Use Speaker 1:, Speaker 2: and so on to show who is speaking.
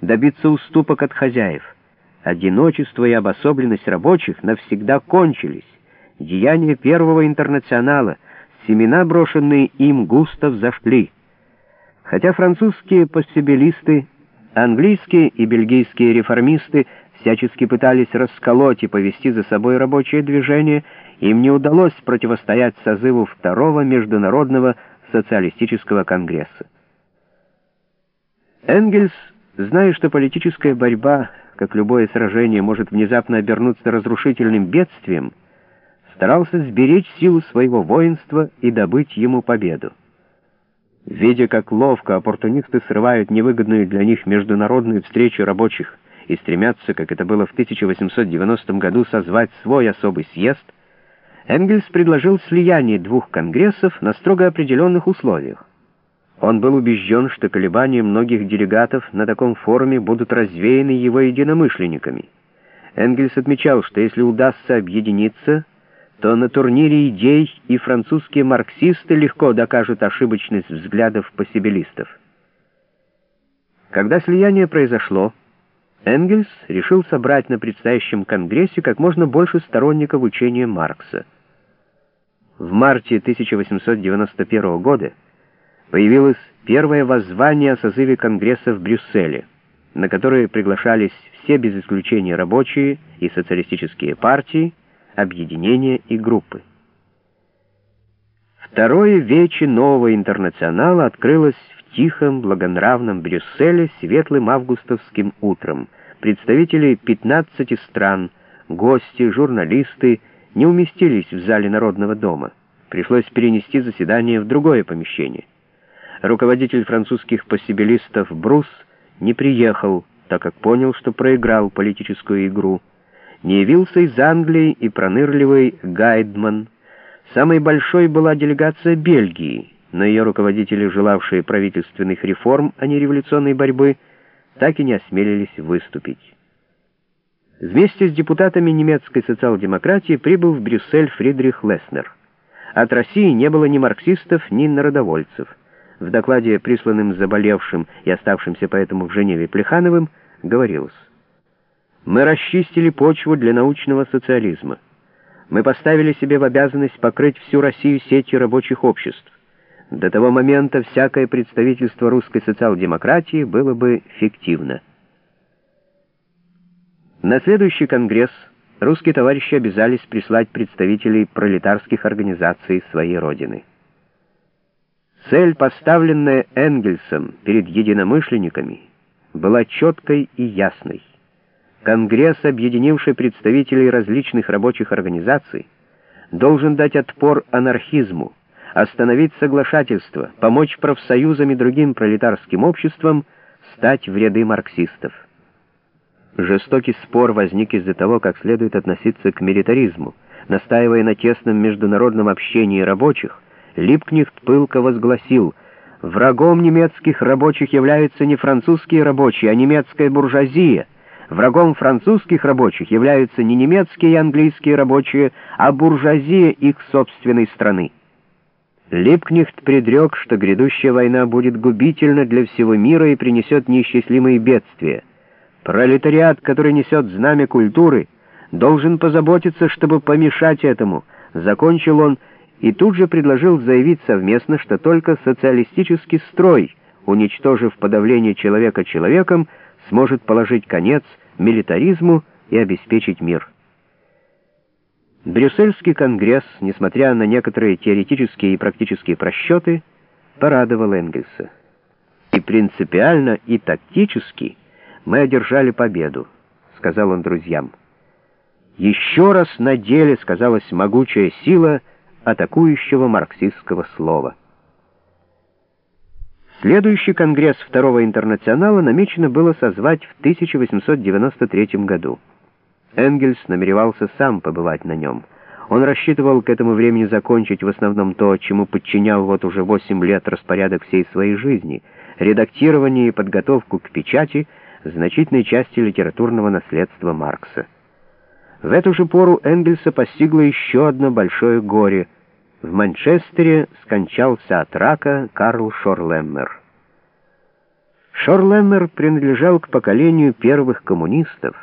Speaker 1: добиться уступок от хозяев. Одиночество и обособленность рабочих навсегда кончились. Деяния первого интернационала, семена, брошенные им, густо взошли. Хотя французские постебелисты, английские и бельгийские реформисты всячески пытались расколоть и повести за собой рабочее движение, им не удалось противостоять созыву Второго Международного социалистического конгресса. Энгельс, зная, что политическая борьба, как любое сражение, может внезапно обернуться разрушительным бедствием, старался сберечь силу своего воинства и добыть ему победу. Видя, как ловко оппортунисты срывают невыгодную для них международную встречу рабочих и стремятся, как это было в 1890 году, созвать свой особый съезд, Энгельс предложил слияние двух конгрессов на строго определенных условиях. Он был убежден, что колебания многих делегатов на таком форуме будут развеяны его единомышленниками. Энгельс отмечал, что если удастся объединиться, то на турнире идей и французские марксисты легко докажут ошибочность взглядов посибилистов. Когда слияние произошло, Энгельс решил собрать на предстоящем конгрессе как можно больше сторонников учения Маркса. В марте 1891 года появилось первое воззвание о созыве Конгресса в Брюсселе, на которое приглашались все без исключения рабочие и социалистические партии, объединения и группы. Второе вече нового интернационала открылось в тихом, благонравном Брюсселе светлым августовским утром. Представители 15 стран, гости, журналисты, не уместились в зале Народного дома. Пришлось перенести заседание в другое помещение. Руководитель французских посибилистов Брус не приехал, так как понял, что проиграл политическую игру. Не явился из Англии и пронырливый Гайдман. Самой большой была делегация Бельгии, но ее руководители, желавшие правительственных реформ, а не революционной борьбы, так и не осмелились выступить. Вместе с депутатами немецкой социал-демократии прибыл в Брюссель Фридрих Леснер. От России не было ни марксистов, ни народовольцев. В докладе, присланном заболевшим и оставшимся поэтому в Женеве Плехановым, говорилось «Мы расчистили почву для научного социализма. Мы поставили себе в обязанность покрыть всю Россию сетью рабочих обществ. До того момента всякое представительство русской социал-демократии было бы фиктивно». На следующий конгресс русские товарищи обязались прислать представителей пролетарских организаций своей родины. Цель, поставленная Энгельсом перед единомышленниками, была четкой и ясной. Конгресс, объединивший представителей различных рабочих организаций, должен дать отпор анархизму, остановить соглашательство, помочь профсоюзам и другим пролетарским обществам стать в ряды марксистов. Жестокий спор возник из-за того, как следует относиться к милитаризму. Настаивая на тесном международном общении рабочих, Липкнехт пылко возгласил, «Врагом немецких рабочих являются не французские рабочие, а немецкая буржуазия. Врагом французских рабочих являются не немецкие и английские рабочие, а буржуазия их собственной страны». Липкнехт предрек, что грядущая война будет губительна для всего мира и принесет неисчислимые бедствия. Пролетариат, который несет знамя культуры, должен позаботиться, чтобы помешать этому, закончил он и тут же предложил заявить совместно, что только социалистический строй, уничтожив подавление человека человеком, сможет положить конец милитаризму и обеспечить мир. Брюссельский конгресс, несмотря на некоторые теоретические и практические просчеты, порадовал Энгельса. И принципиально, и тактически – мы одержали победу», — сказал он друзьям. Еще раз на деле сказалась могучая сила атакующего марксистского слова. Следующий конгресс Второго интернационала намечено было созвать в 1893 году. Энгельс намеревался сам побывать на нем. Он рассчитывал к этому времени закончить в основном то, чему подчинял вот уже 8 лет распорядок всей своей жизни — редактирование и подготовку к печати — значительной части литературного наследства Маркса. В эту же пору Энгельса постигло еще одно большое горе. В Манчестере скончался от рака Карл Шорлеммер. Шорленнер принадлежал к поколению первых коммунистов,